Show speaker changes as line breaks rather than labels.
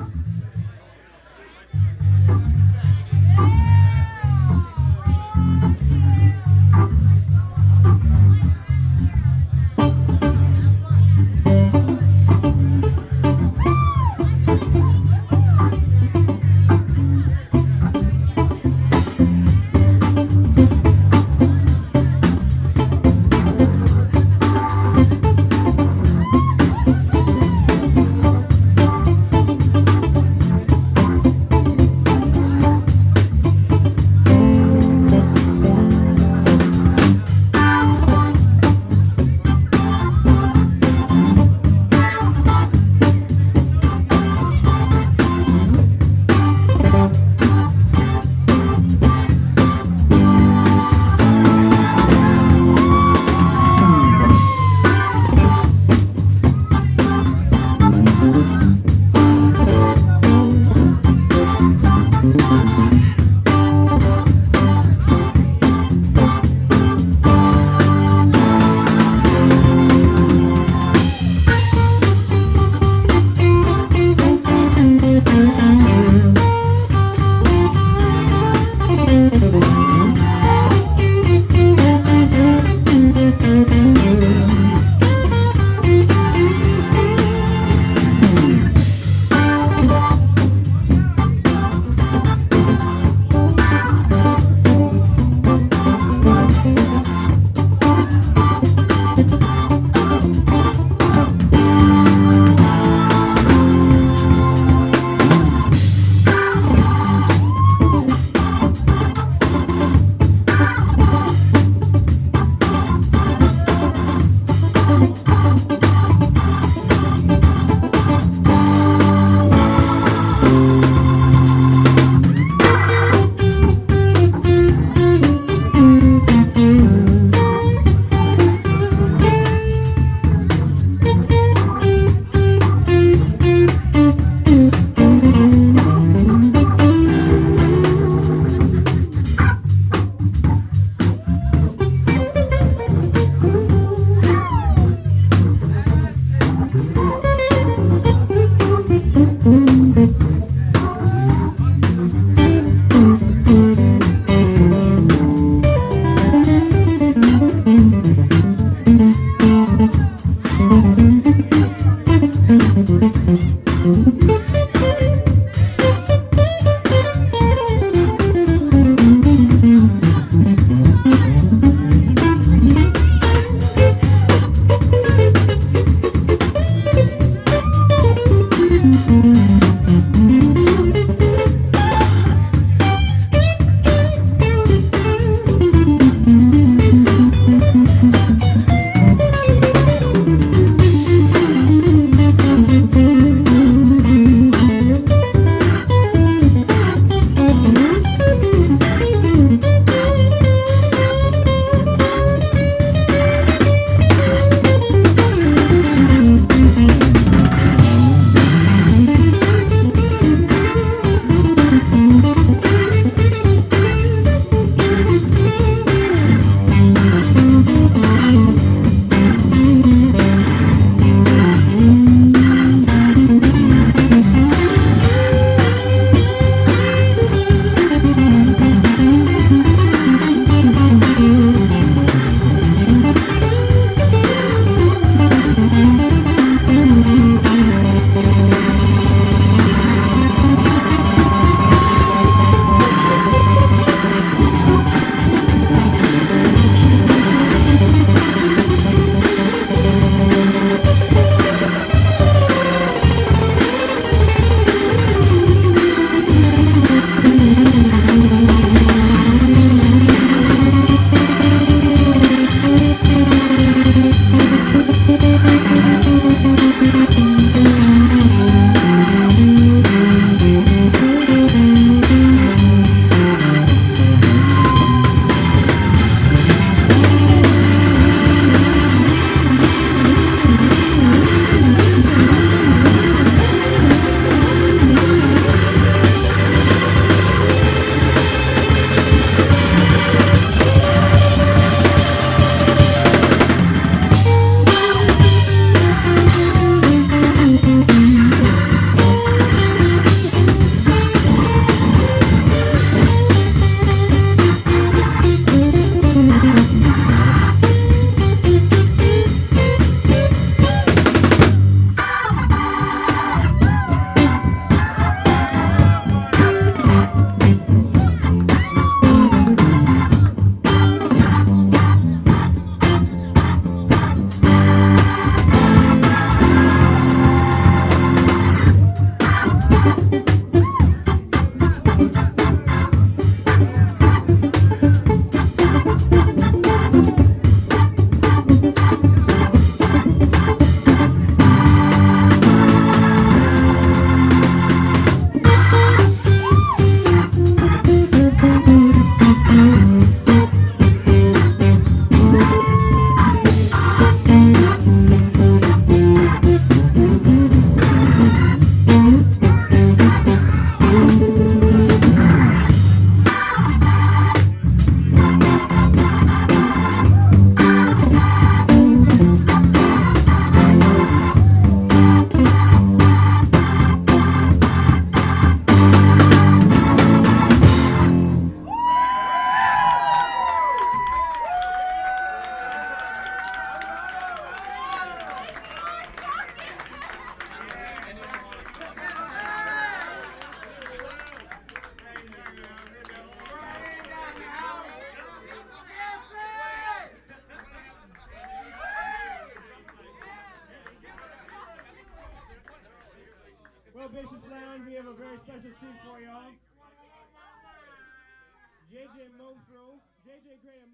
Thank Bishops Lounge, we have a very special treat for y'all. JJ Mofro, JJ Graham